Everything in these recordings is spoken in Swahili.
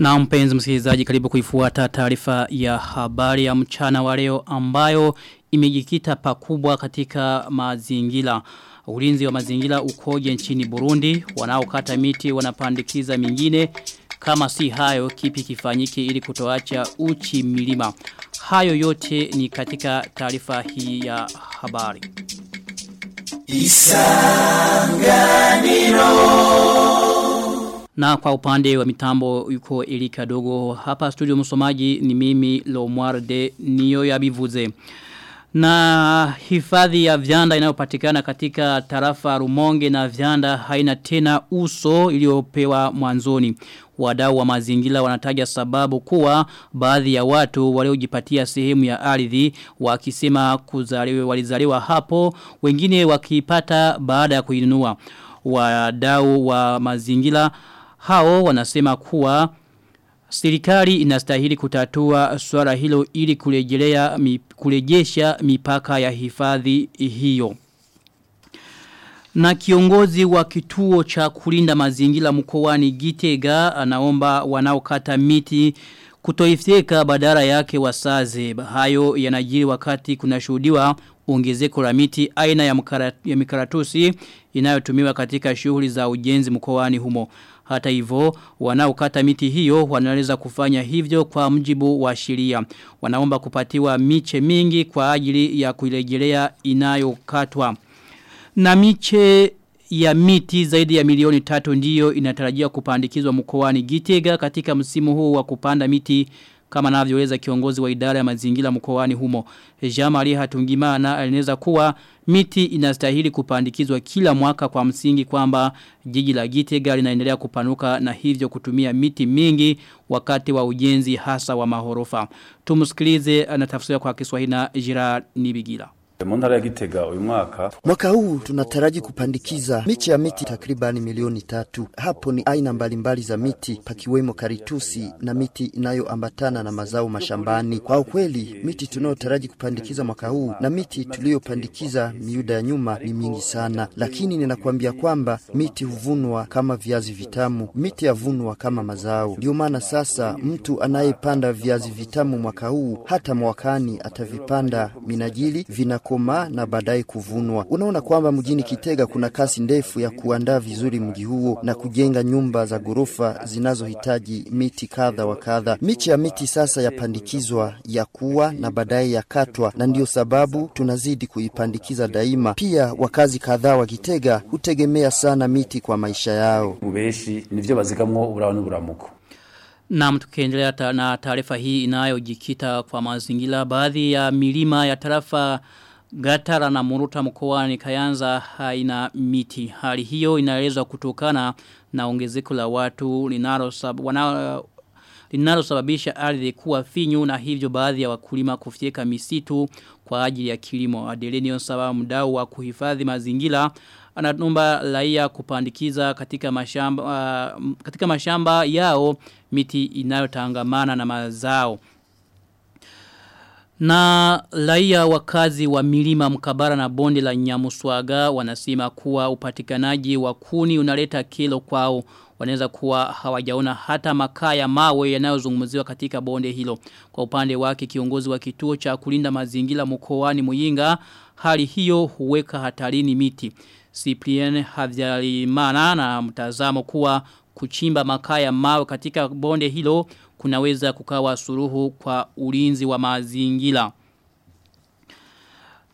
Na mpenzi msikilizaji karibu kuifuata taarifa ya habari ya mchana wa leo ambayo imejikita pakubwa katika mazingira. Ulinzi wa mazingira ukoje nchini Burundi, wanaokata miti wanapandikiza mingine kama si hayo kipi kifanyike ili kutoacha uchi milima. Hayo yote ni katika taarifa hii ya habari. Isanganiro Na kwa upande wa mitambo yuko Elika Dogo hapa studio msomaji ni mimi Lomwarde niyo ya bivuze. Na hifadhi ya vyanda inayopatikana katika tarafa Rumonge na vyanda haina tena uso iliyopewa mwanzoni. Wadau wa mazingira wanataja sababu kuwa baadhi ya watu waliojipatia sehemu ya ardhi wakisema kuzaliwa walizaliwa hapo wengine wakipata baada ya kuinunua. Wadau wa mazingira hao wanasema kuwa Serikali inastahili kutatua swala hilo ili kurejelea kurejesha mipaka ya hifadhi hiyo. Na kiongozi wa kituo cha kulinda mazingira mkoani Gitega anaomba wanaokata miti kutoifika badala yake wasaze. Hayo yanajiri wakati kunashuhudiwa ongezeko la miti aina ya, ya mikaratusi inayotumiwa katika shughuli za ujenzi mkoani humo. Hata hivyo wanaokata miti hiyo wanaweza kufanya hivyo kwa mjibu wa sheria. Wanaomba kupatiwa miche mingi kwa ajili ya kuilejelea inayokatwa. Na miche ya miti zaidi ya milioni tatu ndiyo inatarajia kupandikizwa mkoani Gitega katika msimu huu wa kupanda miti kama anavyoeleza kiongozi wa idara ya mazingira mkoani humo. Jean Marie Hatungimana alieleza kuwa miti inastahili kupandikizwa kila mwaka kwa msingi kwamba jiji la Gitega linaendelea kupanuka na hivyo kutumia miti mingi wakati wa ujenzi hasa wa mahorofa. Tumsikilize anatafsiri kwa Kiswahili na Gerard Nibigila. Muntara ya Gitega uyu mwaka mwaka huu tunataraji kupandikiza miche ya miti takribani milioni tatu. Hapo ni aina mbalimbali za miti pakiwemo karitusi na miti inayoambatana na mazao mashambani. Kwa ukweli miti tunayotaraji kupandikiza mwaka huu na miti tuliyopandikiza miuda ya nyuma ni mingi sana, lakini ninakwambia kwamba miti huvunwa kama viazi vitamu, miti yavunwa kama mazao. Ndiyo maana sasa mtu anayepanda viazi vitamu mwaka huu hata mwakani atavipanda minajili vina koma na baadaye kuvunwa. Unaona kwamba mjini Kitega kuna kasi ndefu ya kuandaa vizuri mji huo na kujenga nyumba za ghorofa zinazohitaji miti kadha wa kadha. Miche ya miti sasa yapandikizwa ya kuwa na baadaye yakatwa, na ndiyo sababu tunazidi kuipandikiza daima. Pia wakazi kadhaa wa Kitega hutegemea sana miti kwa maisha yao. Ubeshi nivyo bazigamwo. Na tukiendelea na taarifa hii inayojikita kwa mazingira baadhi ya milima ya tarafa Gatara na Muruta mkoani Kayanza haina miti. Hali hiyo inaelezwa kutokana na ongezeko la watu linalo linalosababisha ardhi kuwa finyu na hivyo baadhi ya wakulima kufyeka misitu kwa ajili ya kilimo. Adelenio sawa mdau wa kuhifadhi mazingira anatumba raia kupandikiza katika mashamba uh, katika mashamba yao miti inayotangamana na mazao. Na laia wakazi wa milima mkabara na bonde la nyamuswaga wanasema kuwa upatikanaji wa kuni unaleta kilo kwao wanaweza kuwa hawajaona hata makaa ya mawe yanayozungumziwa katika bonde hilo. Kwa upande wake kiongozi wa kituo cha kulinda mazingira mkoani Muyinga hali hiyo huweka hatarini miti. Cyprien Havyalimana na mtazamo kuwa kuchimba makaa ya mawe katika bonde hilo kunaweza kukawa suruhu kwa ulinzi wa mazingira.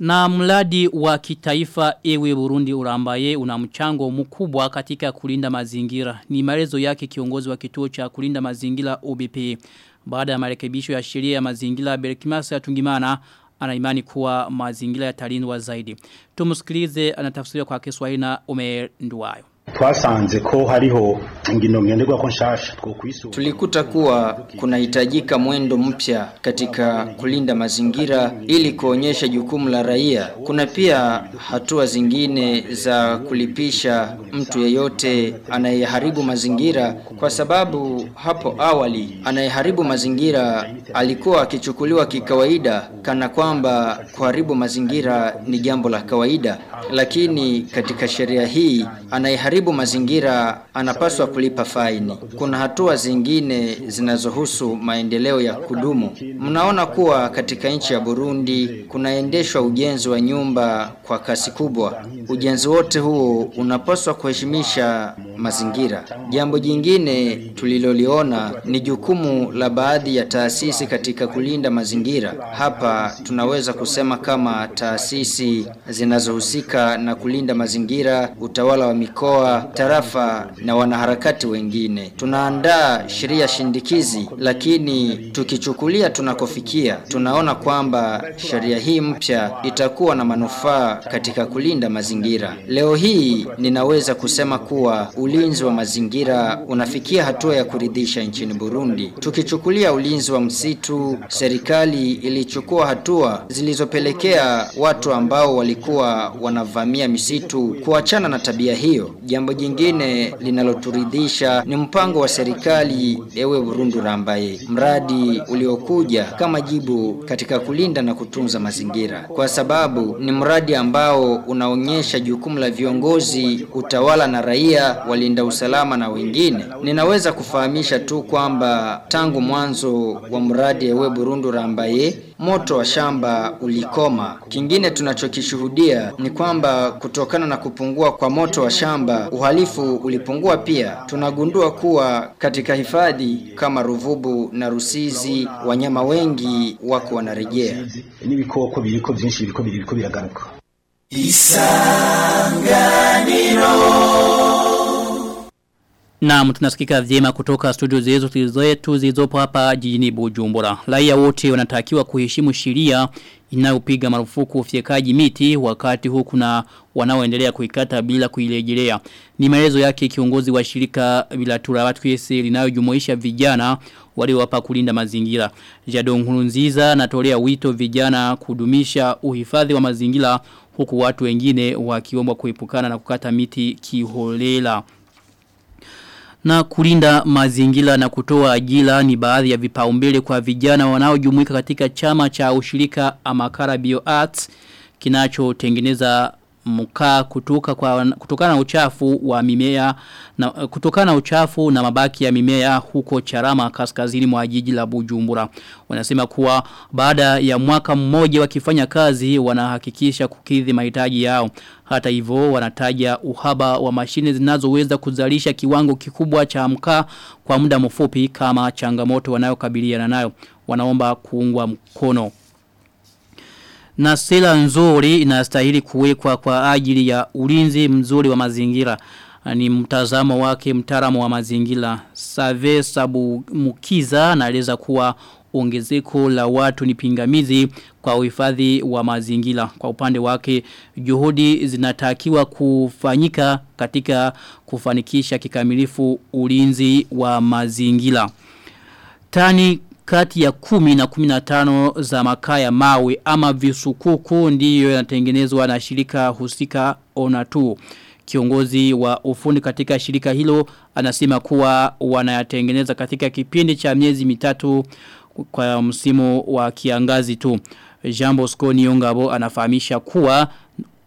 Na mradi wa kitaifa ewe Burundi urambaye una mchango mkubwa katika kulinda mazingira. Ni maelezo yake kiongozi wa kituo cha kulinda mazingira OBP. Baada ya marekebisho ya sheria ya mazingira Berkimasa ya Tungimana anaimani kuwa mazingira yatalindwa zaidi. Tumsikilize anatafsiria kwa Kiswahili na Omer Nduwayo twasanze ko hariho ingino ngenderwa ko nshasha twokwisura tulikuta kuwa kunahitajika mwendo mpya katika kulinda mazingira ili kuonyesha jukumu la raia. Kuna pia hatua zingine za kulipisha mtu yeyote anayeharibu mazingira, kwa sababu hapo awali anayeharibu mazingira alikuwa akichukuliwa kikawaida kana kwamba kuharibu mazingira ni jambo la kawaida, lakini katika sheria hii anayeharibu anayeharibu mazingira anapaswa kulipa faini. Kuna hatua zingine zinazohusu maendeleo ya kudumu. Mnaona kuwa katika nchi ya Burundi kunaendeshwa ujenzi wa nyumba kwa kasi kubwa. Ujenzi wote huo unapaswa kuheshimisha mazingira. Jambo jingine tuliloliona ni jukumu la baadhi ya taasisi katika kulinda mazingira. Hapa tunaweza kusema kama taasisi zinazohusika na kulinda mazingira, utawala wa mikoa, tarafa na wanaharakati wengine. Tunaandaa sheria shindikizi, lakini tukichukulia tunakofikia, tunaona kwamba sheria hii mpya itakuwa na manufaa katika kulinda mazingira. Leo hii ninaweza kusema kuwa ulinzi wa mazingira unafikia hatua ya kuridhisha nchini Burundi. Tukichukulia ulinzi wa msitu, serikali ilichukua hatua zilizopelekea watu ambao walikuwa wanavamia misitu kuachana na tabia hiyo. Jambo jingine linaloturidhisha ni mpango wa serikali ewe Burundi Rambaye, mradi uliokuja kama jibu katika kulinda na kutunza mazingira, kwa sababu ni mradi ambao unaonyesha jukumu la viongozi, utawala na raia, walinda usalama na wengine. Ninaweza kufahamisha tu kwamba tangu mwanzo wa mradi ewe Burundi Rambaye moto wa shamba ulikoma. Kingine tunachokishuhudia ni kwamba kutokana na kupungua kwa moto wa shamba, uhalifu ulipungua pia. Tunagundua kuwa katika hifadhi kama Ruvubu na Rusizi, wanyama wengi wako wanarejea. n'ibikoko biriko mtunasikika vyema kutoka studio zetu zetu zilizopo hapa jijini Bujumbura. Raia wote wanatakiwa kuheshimu sheria inayopiga marufuku ufyekaji miti wakati huu kuna wanaoendelea kuikata bila kuirejelea. Ni maelezo yake kiongozi wa shirika Bilatura watu kese linayojumuisha vijana waliowapa kulinda mazingira. Jadon anatolea wito vijana kudumisha uhifadhi wa mazingira huku watu wengine wakiombwa kuepukana na kukata miti kiholela. Na kulinda mazingira na kutoa ajira ni baadhi ya vipaumbele kwa vijana wanaojumuika katika chama cha ushirika Amakara Bio Arts kinachotengeneza mkaa kutoka kwa kutokana na uchafu wa mimea na kutokana na uchafu na mabaki ya mimea huko Charama kaskazini mwa jiji la Bujumbura. Wanasema kuwa baada ya mwaka mmoja wakifanya kazi wanahakikisha kukidhi mahitaji yao. Hata hivyo wanataja uhaba wa mashine zinazoweza kuzalisha kiwango kikubwa cha mkaa kwa muda mfupi kama changamoto wanayokabiliana nayo. Wanaomba kuungwa mkono. Na sera nzuri inastahili kuwekwa kwa ajili ya ulinzi mzuri wa mazingira. Ni mtazamo wake mtaalamu wa mazingira. Save Sabu Mukiza anaeleza kuwa ongezeko la watu ni pingamizi kwa uhifadhi wa mazingira. Kwa upande wake juhudi zinatakiwa kufanyika katika kufanikisha kikamilifu ulinzi wa mazingira. Tani kati ya kumi na kumi na tano za makaa ya mawe ama visukuku ndiyo yanatengenezwa na shirika husika onatu. Kiongozi wa ufundi katika shirika hilo anasema kuwa wanayatengeneza katika kipindi cha miezi mitatu kwa msimu wa kiangazi tu. Jambo Skoni Yongabo anafahamisha kuwa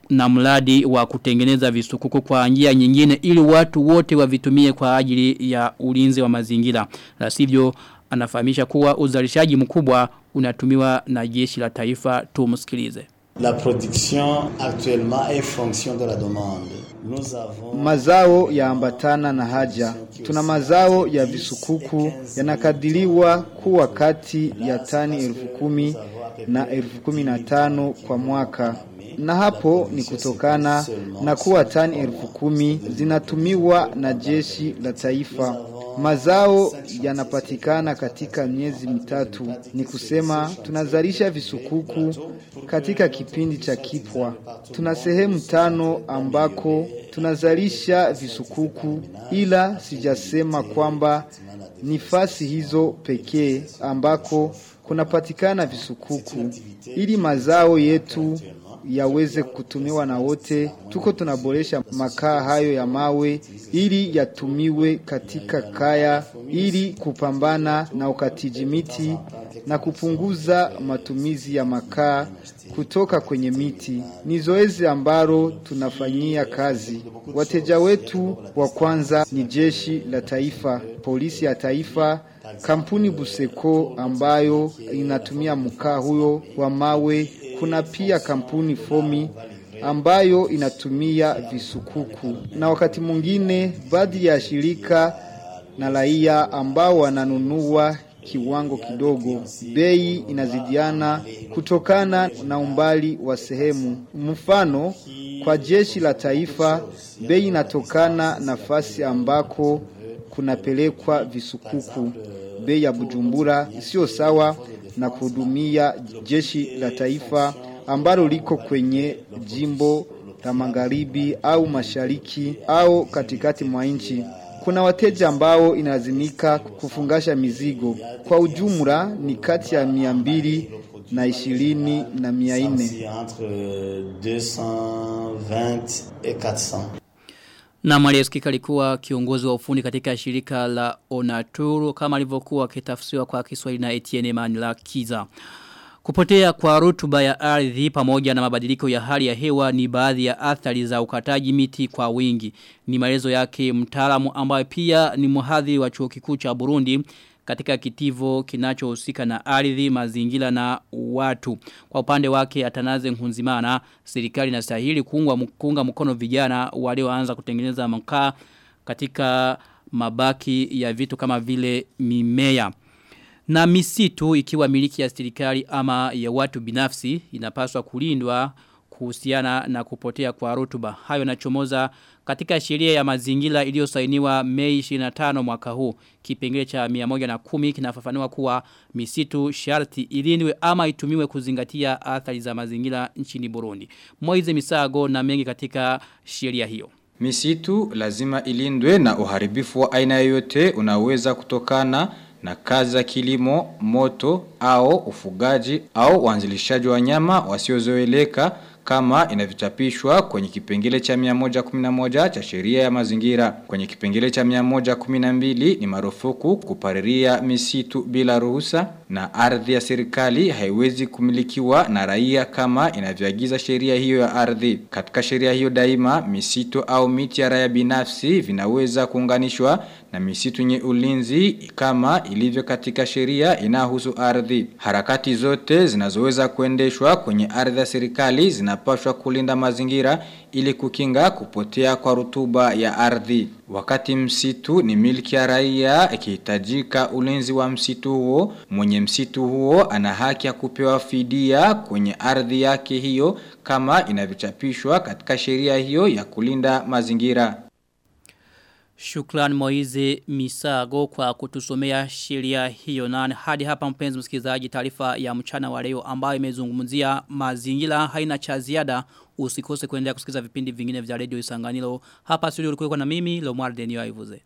na mradi wa kutengeneza visukuku kwa njia nyingine ili watu wote wavitumie kwa ajili ya ulinzi wa mazingira. La sivyo anafahamisha kuwa uzalishaji mkubwa unatumiwa na jeshi la taifa tumsikilize. La production actuellement est fonction de la demande. Mazao ya Mazao yaambatana na haja. Tuna mazao ya visukuku yanakadiriwa kuwa kati ya tani elfu kumi na elfu kumi na tano kwa mwaka na hapo ni kutokana na kuwa tani elfu kumi zinatumiwa na jeshi la taifa. Mazao yanapatikana katika miezi mitatu, ni kusema tunazalisha visukuku katika kipindi cha kipwa. Tuna sehemu tano ambako tunazalisha visukuku, ila sijasema kwamba ni fasi hizo pekee ambako kunapatikana visukuku, ili mazao yetu yaweze kutumiwa na wote. Tuko tunaboresha makaa hayo ya mawe ili yatumiwe katika kaya ili kupambana na ukatiji miti na kupunguza matumizi ya makaa kutoka kwenye miti. Ni zoezi ambalo tunafanyia kazi. Wateja wetu wa kwanza ni jeshi la taifa, polisi ya taifa, kampuni Buseko ambayo inatumia mkaa huyo wa mawe. Kuna pia kampuni Fomi ambayo inatumia visukuku, na wakati mwingine baadhi ya shirika na raia ambao wananunua kiwango kidogo. Bei inazidiana kutokana na umbali wa sehemu. Mfano, kwa jeshi la taifa bei inatokana nafasi ambako kunapelekwa visukuku. Bei ya Bujumbura sio sawa na kuhudumia jeshi la taifa ambalo liko kwenye jimbo la magharibi au mashariki au katikati mwa nchi. Kuna wateja ambao inalazimika kufungasha mizigo. Kwa ujumla ni kati ya mia mbili na ishirini na mia nne. Na Mariaskika alikuwa kiongozi wa ufundi katika shirika la Onaturu kama alivyokuwa akitafsiriwa kwa Kiswahili na Etienne Manila Kiza. Kupotea kwa rutuba ya ardhi pamoja na mabadiliko ya hali ya hewa ni baadhi ya athari za ukataji miti kwa wingi. Ni maelezo yake mtaalamu ambaye pia ni mhadhiri wa chuo kikuu cha Burundi katika kitivo kinachohusika na ardhi, mazingira na watu. Kwa upande wake Atanaze Nkunzimana, serikali inastahili kuunga kuunga mkono vijana walioanza kutengeneza mkaa katika mabaki ya vitu kama vile mimea. Na misitu ikiwa miliki ya serikali ama ya watu binafsi inapaswa kulindwa kuhusiana na kupotea kwa rutuba. Hayo nachomoza katika sheria ya mazingira iliyosainiwa Mei 25 mwaka huu. Kipengele cha 110 kinafafanua kuwa misitu sharti ilindwe ama itumiwe kuzingatia athari za mazingira nchini Burundi. Moize Misago na mengi katika sheria hiyo. Misitu lazima ilindwe na uharibifu wa aina yoyote unaweza kutokana na kazi za kilimo, moto au ufugaji au uanzilishaji wa nyama wasiozoeleka kama inavyochapishwa kwenye kipengele cha 111 cha sheria ya mazingira. Kwenye kipengele cha 112 ni marufuku kupariria misitu bila ruhusa na ardhi ya serikali haiwezi kumilikiwa na raia kama inavyoagiza sheria hiyo ya ardhi. Katika sheria hiyo daima misitu au miti ya raia binafsi vinaweza kuunganishwa na misitu nye ulinzi kama ilivyo katika sheria inahusu ardhi. Harakati zote zinazoweza kuendeshwa kwenye ardhi ya serikali zinapaswa kulinda mazingira ili kukinga kupotea kwa rutuba ya ardhi. Wakati msitu ni milki ya raia ikihitajika ulinzi wa msitu huo, mwenye msitu huo ana haki ya kupewa fidia kwenye ardhi yake hiyo kama inavyochapishwa katika sheria hiyo ya kulinda mazingira. Shukran Moize Misago kwa kutusomea sheria hiyo. Na hadi hapa mpenzi msikilizaji taarifa ya mchana wa leo ambayo imezungumzia mazingira haina cha ziada. Usikose kuendelea kusikiza vipindi vingine vya radio Isanganiro. Hapa studio ulikuwa na mimi Lomar Denio Ivuze.